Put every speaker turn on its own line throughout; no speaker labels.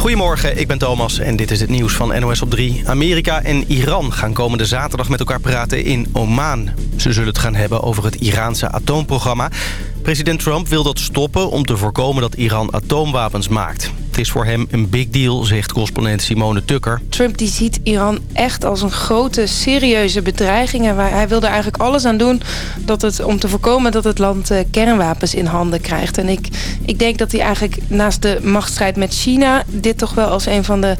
Goedemorgen, ik ben Thomas en dit is het nieuws van NOS op 3. Amerika en Iran gaan komende zaterdag met elkaar praten in Oman. Ze zullen het gaan hebben over het Iraanse atoomprogramma. President Trump wil dat stoppen om te voorkomen dat Iran atoomwapens maakt. Is voor hem een big deal, zegt correspondent Simone Tukker.
Trump die ziet Iran echt als een grote, serieuze bedreiging. En hij wil er eigenlijk alles aan doen dat het, om te voorkomen dat het land eh, kernwapens in handen krijgt. En ik, ik denk dat hij eigenlijk naast de machtsstrijd met China... dit toch wel als een van de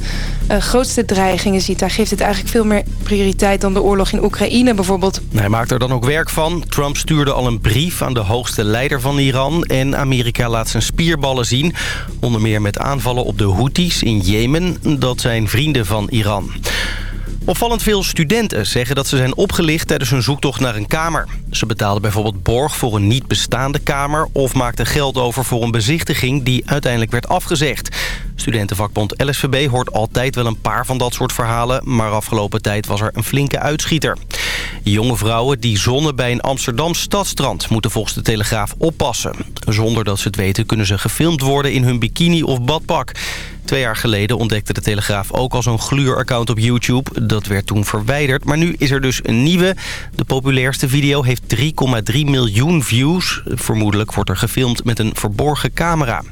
uh, grootste dreigingen ziet. Hij geeft het eigenlijk veel meer prioriteit dan de oorlog in Oekraïne bijvoorbeeld.
Hij maakt er dan ook werk van. Trump stuurde al een brief aan de hoogste leider van Iran... en Amerika laat zijn spierballen zien. Onder meer met aanvallen op de Houthis in Jemen. Dat zijn vrienden van Iran. Opvallend veel studenten zeggen dat ze zijn opgelicht tijdens hun zoektocht naar een kamer. Ze betaalden bijvoorbeeld borg voor een niet bestaande kamer... of maakten geld over voor een bezichtiging die uiteindelijk werd afgezegd. Studentenvakbond LSVB hoort altijd wel een paar van dat soort verhalen... maar afgelopen tijd was er een flinke uitschieter. Jonge vrouwen die zonnen bij een Amsterdam stadstrand... moeten volgens de Telegraaf oppassen. Zonder dat ze het weten kunnen ze gefilmd worden in hun bikini of badpak. Twee jaar geleden ontdekte de Telegraaf ook al zo'n gluuraccount op YouTube. Dat werd toen verwijderd, maar nu is er dus een nieuwe. De populairste video heeft 3,3 miljoen views. Vermoedelijk wordt er gefilmd met een verborgen camera.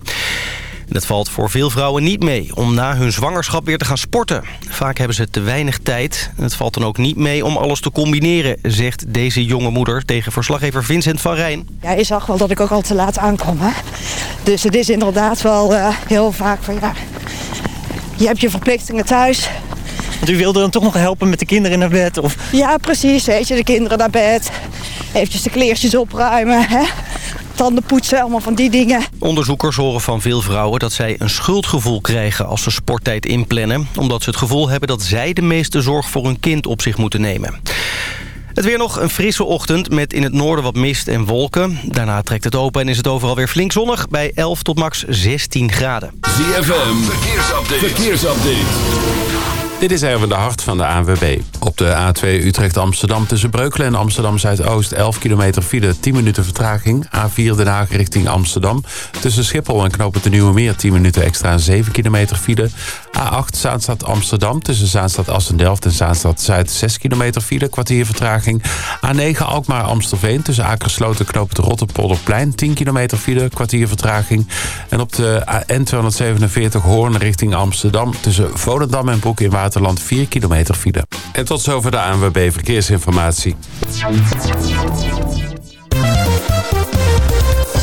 Dat valt voor veel vrouwen niet mee om na hun zwangerschap weer te gaan sporten. Vaak hebben ze te weinig tijd. Het valt dan ook niet mee om alles te combineren, zegt deze jonge moeder tegen verslaggever Vincent van Rijn.
Ja, je zag wel dat ik ook al te laat aankom. Hè? Dus het is inderdaad wel uh, heel vaak van ja, je hebt je verplichtingen thuis.
Want u wilde dan toch nog helpen met de kinderen naar bed? Of?
Ja, precies. Weet je, de kinderen naar bed. Eventjes de kleertjes opruimen. Hè? tanden poetsen, allemaal van die dingen.
Onderzoekers horen van veel vrouwen dat zij een schuldgevoel krijgen als ze sporttijd inplannen. Omdat ze het gevoel hebben dat zij de meeste zorg voor hun kind op zich moeten nemen. Het weer nog een frisse ochtend met in het noorden wat mist en wolken. Daarna trekt het open en is het overal weer flink zonnig bij 11 tot max 16 graden.
ZFM, verkeersupdate. verkeersupdate.
Dit is even de hart van de ANWB. Op de A2 Utrecht-Amsterdam tussen Breukelen en Amsterdam-Zuidoost... 11 kilometer file, 10 minuten vertraging. A4 Den Haag richting Amsterdam. Tussen Schiphol en Knopen de Nieuwe Meer 10 minuten extra, 7 kilometer file. A8 Zaanstad Amsterdam tussen Zaanstad Assendelft en Zaanstad Zuid 6 kilometer file, kwartier vertraging. A9 Alkmaar Amstelveen tussen Akersloot en Knopen de Rotterpolderplein 10 kilometer file, kwartier vertraging. En op de N247 Hoorn richting Amsterdam tussen Volendam en Broek in Waterland 4 kilometer file. En tot zover de ANWB Verkeersinformatie.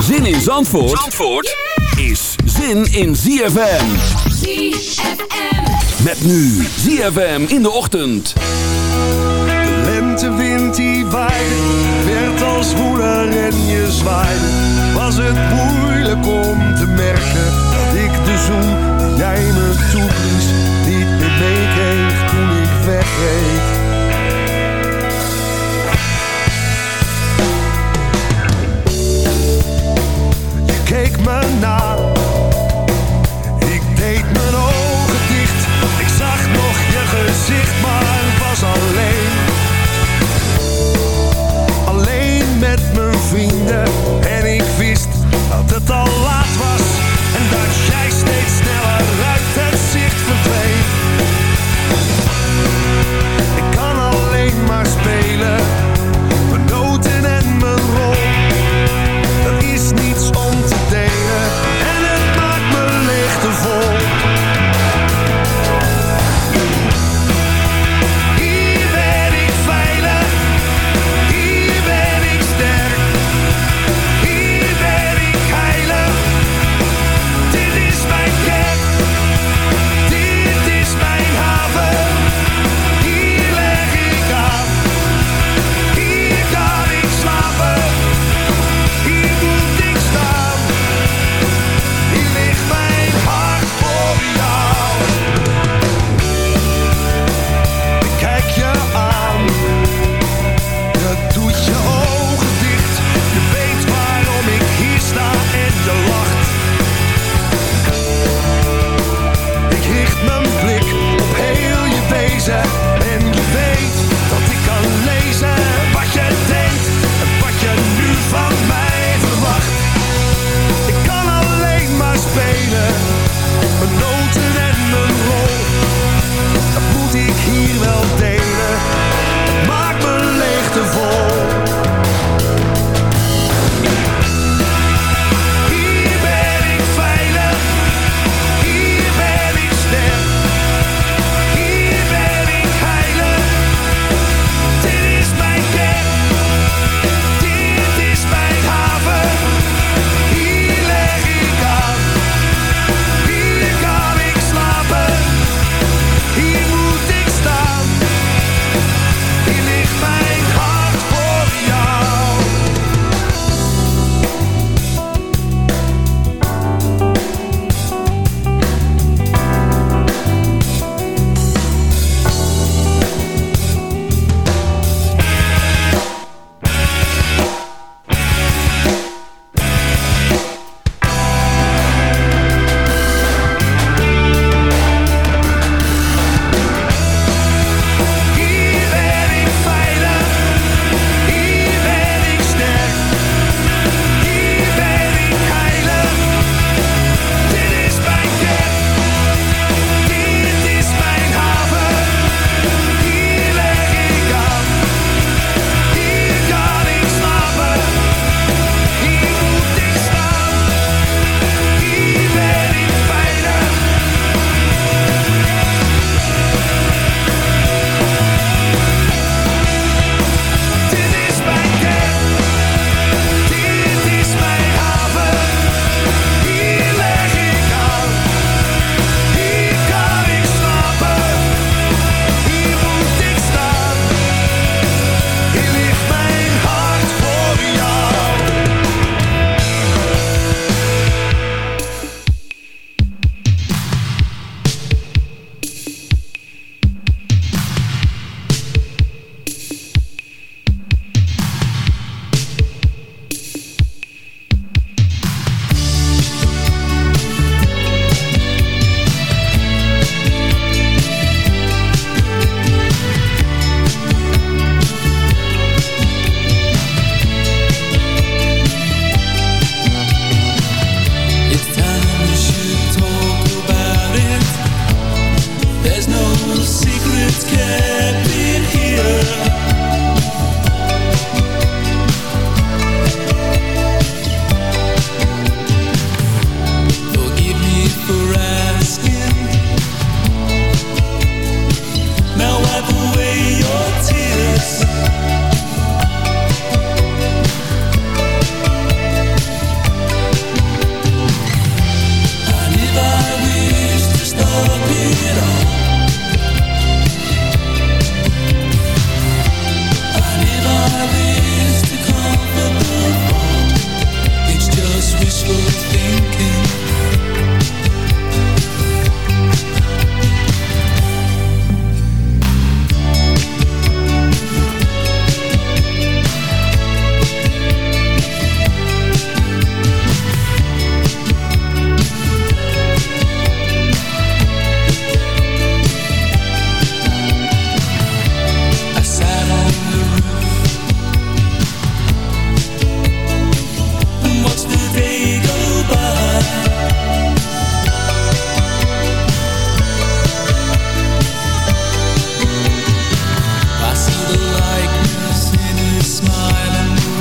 Zin in Zandvoort, Zandvoort is zin in ZFM.
ZFM.
Met nu ZFM in de ochtend.
De lentewind die waaide, werd als woeler en je zwaaide. Was het moeilijk om te merken dat ik de zoen die jij me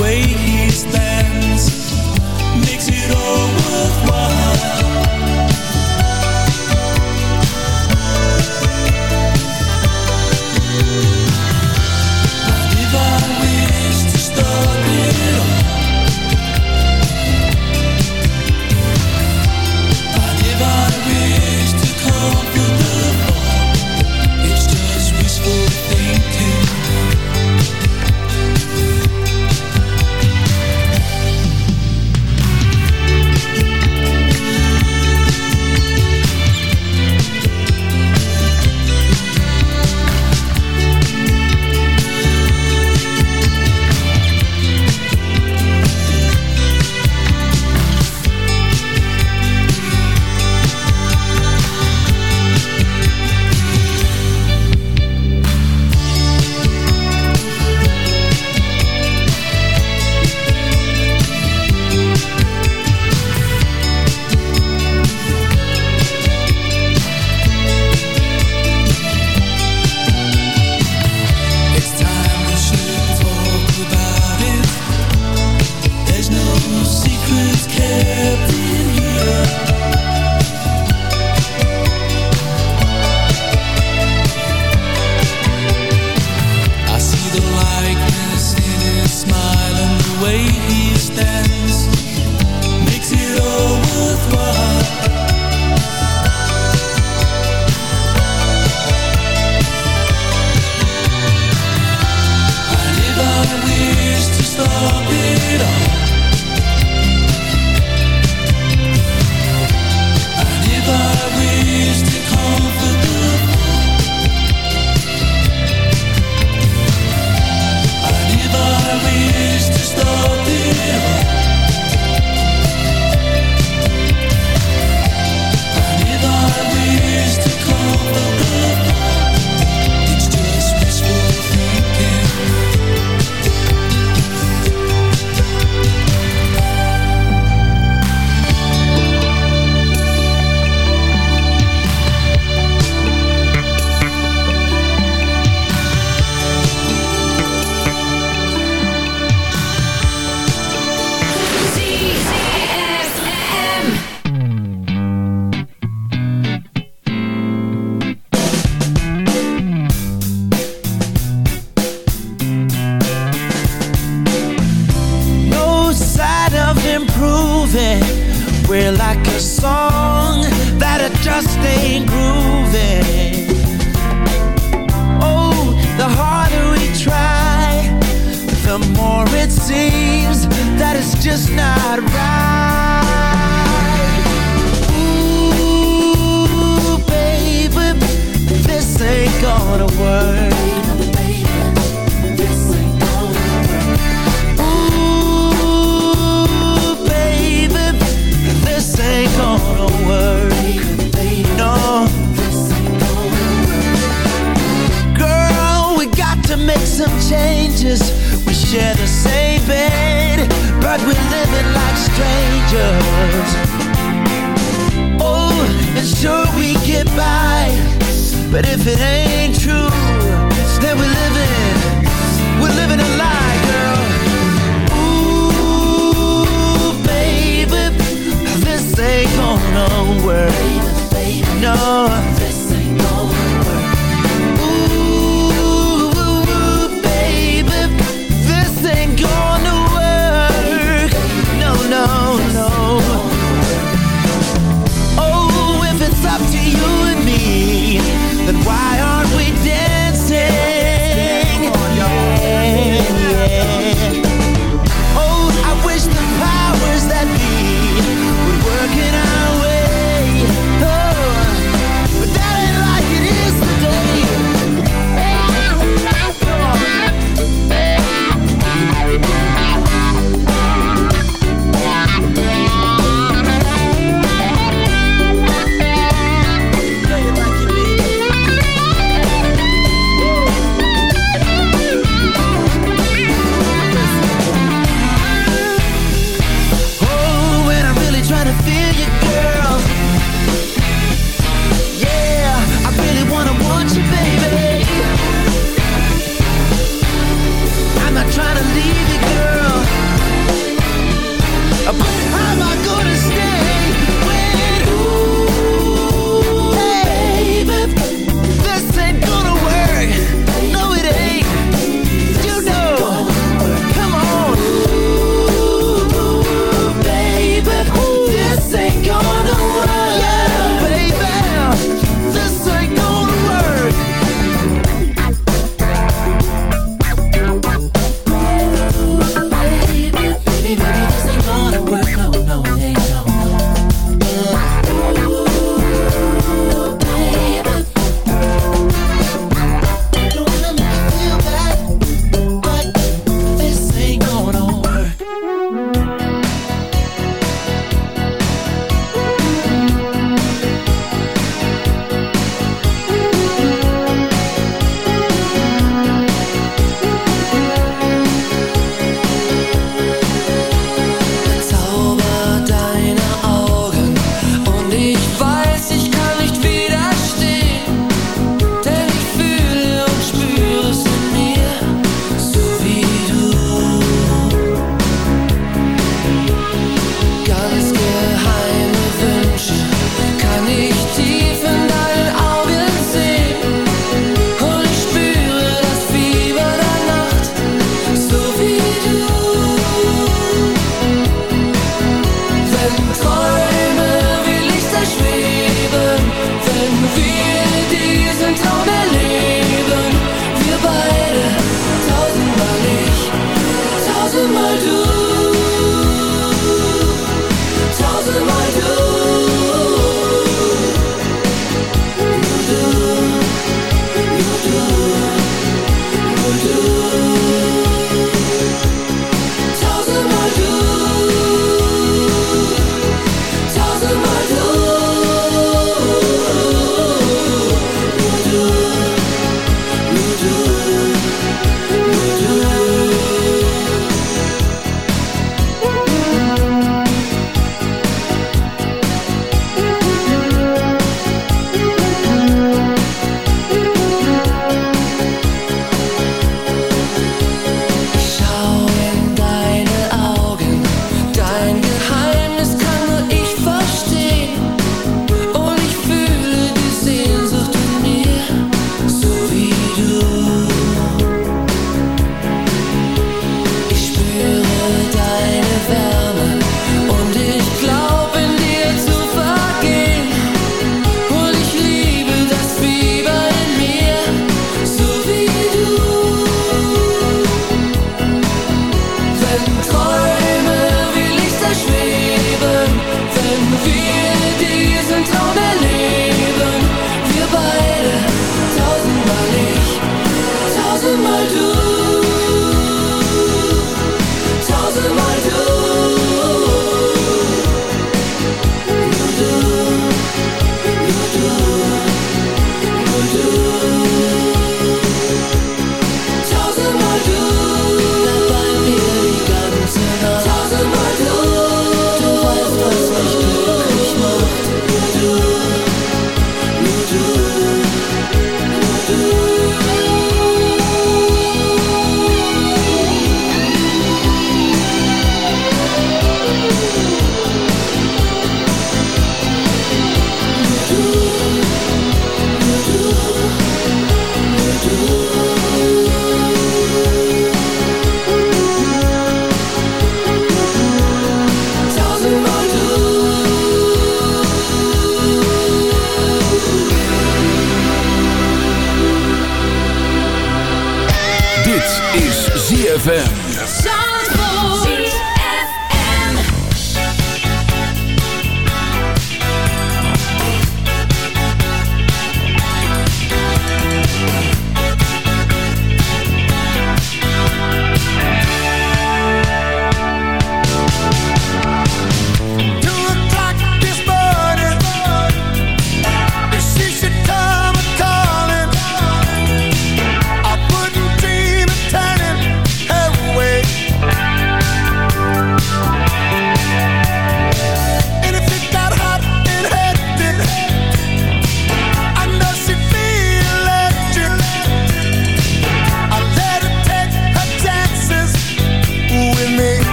wait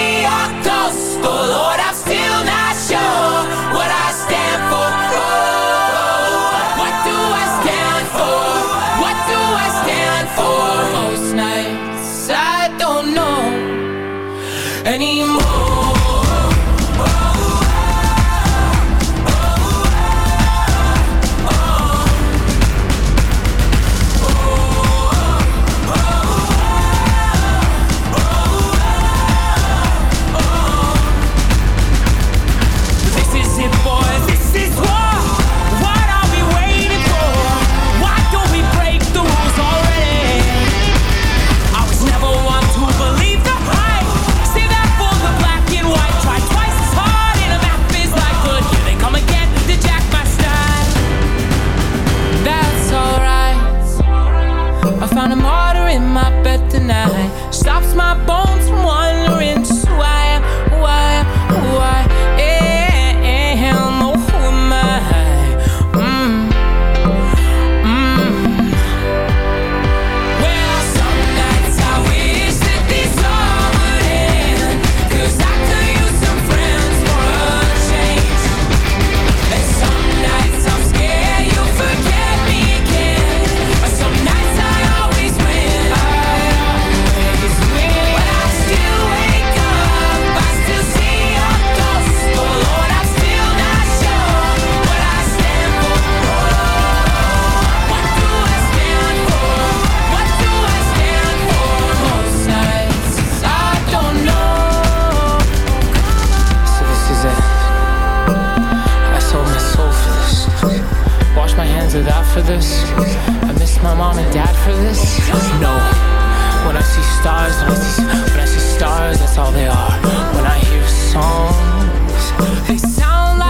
are.
This? I miss my mom and dad for this? No. When I see stars, when I see, when I see stars, that's all they are. When I hear songs, they sound like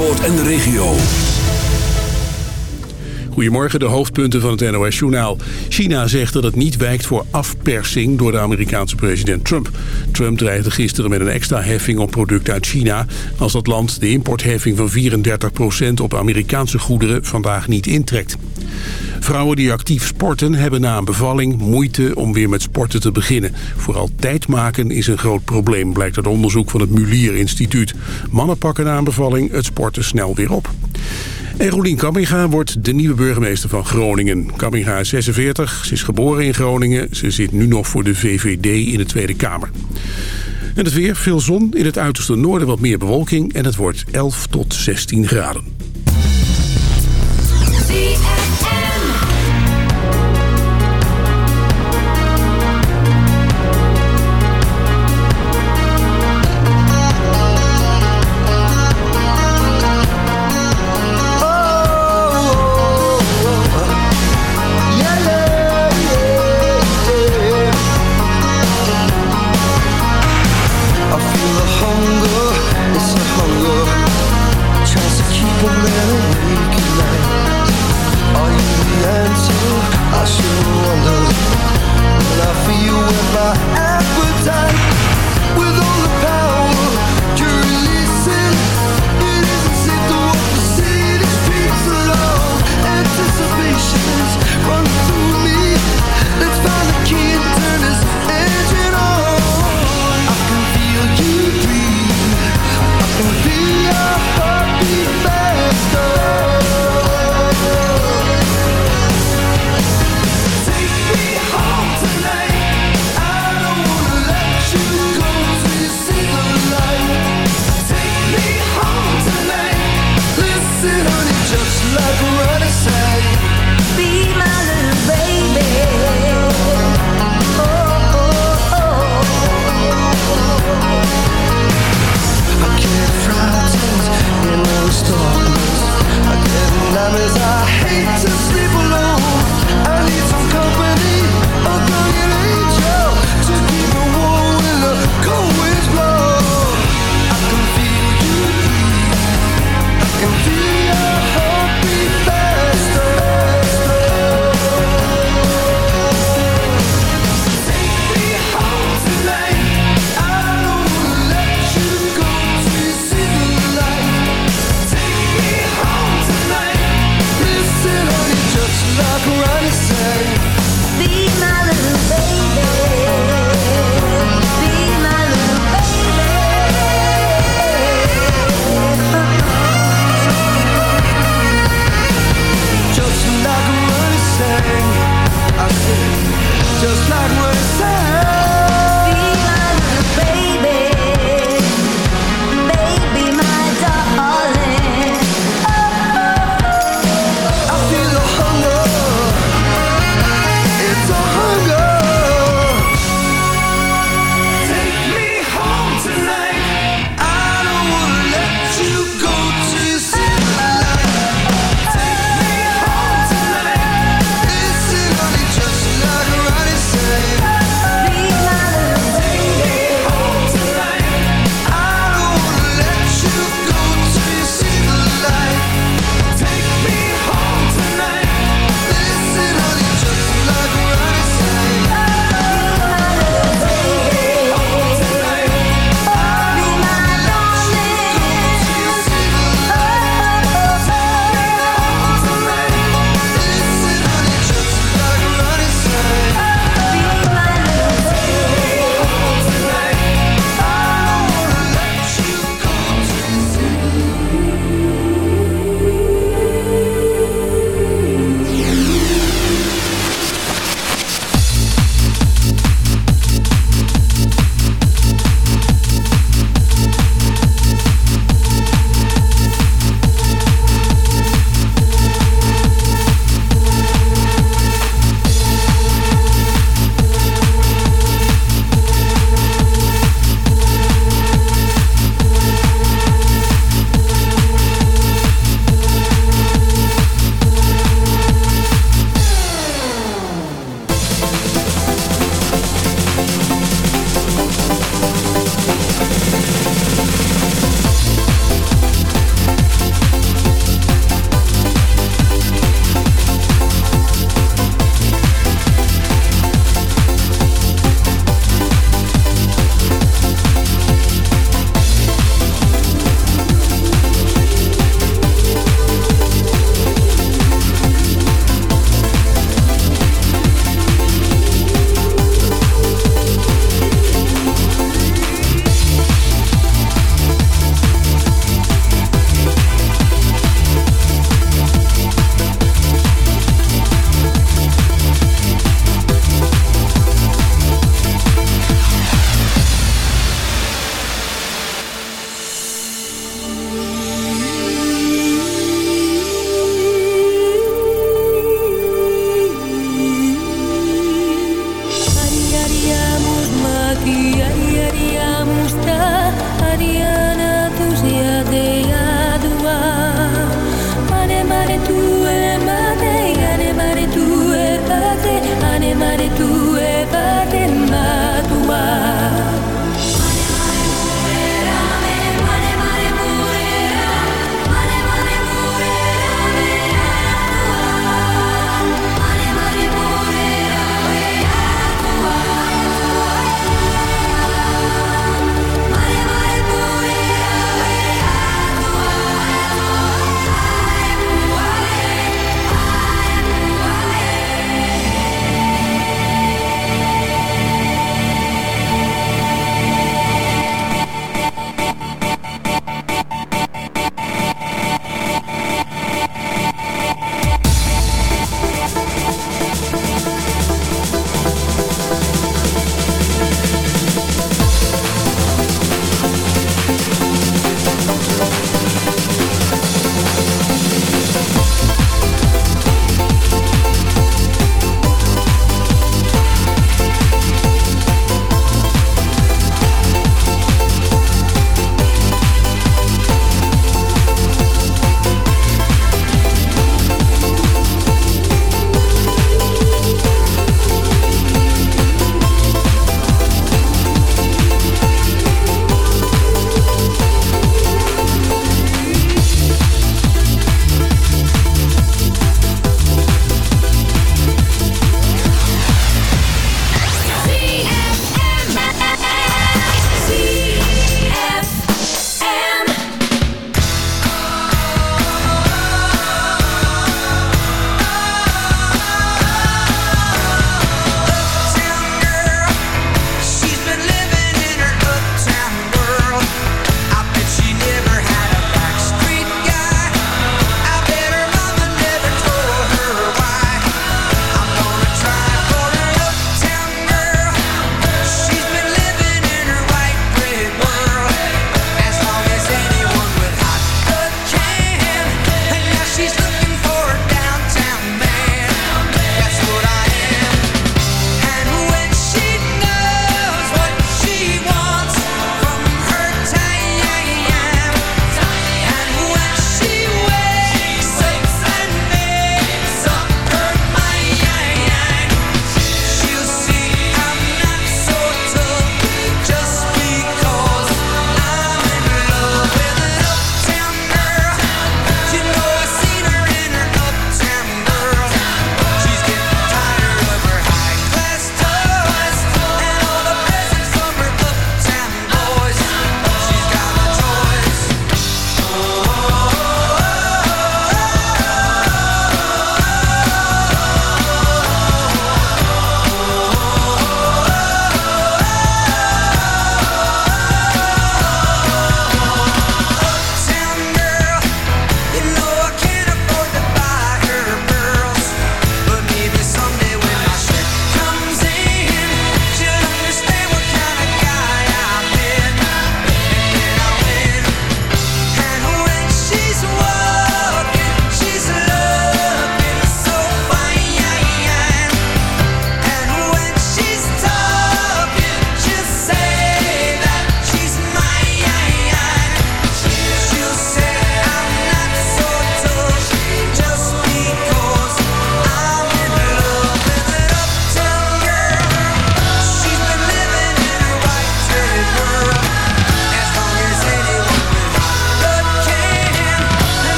En de regio.
Goedemorgen, de hoofdpunten van het NOS-journaal. China zegt dat het niet wijkt voor afpersing door de Amerikaanse president Trump. Trump dreigde gisteren met een extra heffing op producten uit China... als dat land de importheffing van 34% op Amerikaanse goederen vandaag niet intrekt. Vrouwen die actief sporten hebben na een bevalling moeite om weer met sporten te beginnen. Vooral tijd maken is een groot probleem, blijkt uit onderzoek van het Mulier Instituut. Mannen pakken na een bevalling het sporten snel weer op. En Rolien Kamminga wordt de nieuwe burgemeester van Groningen. Kamminga is 46, ze is geboren in Groningen. Ze zit nu nog voor de VVD in de Tweede Kamer. En het weer, veel zon, in het uiterste noorden wat meer bewolking... en het wordt 11 tot 16 graden.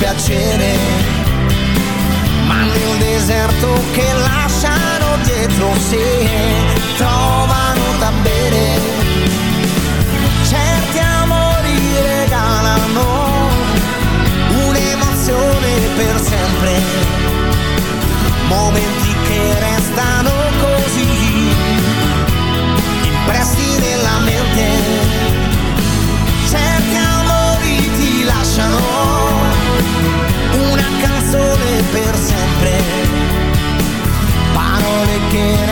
piacere, ma nel deserto che lasciano dietro sé trovano da bere. Certi amori regalano un'emozione per sempre, momenti che restano così, impressi nella mente. Certi amori ti lasciano
again.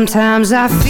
Sometimes I feel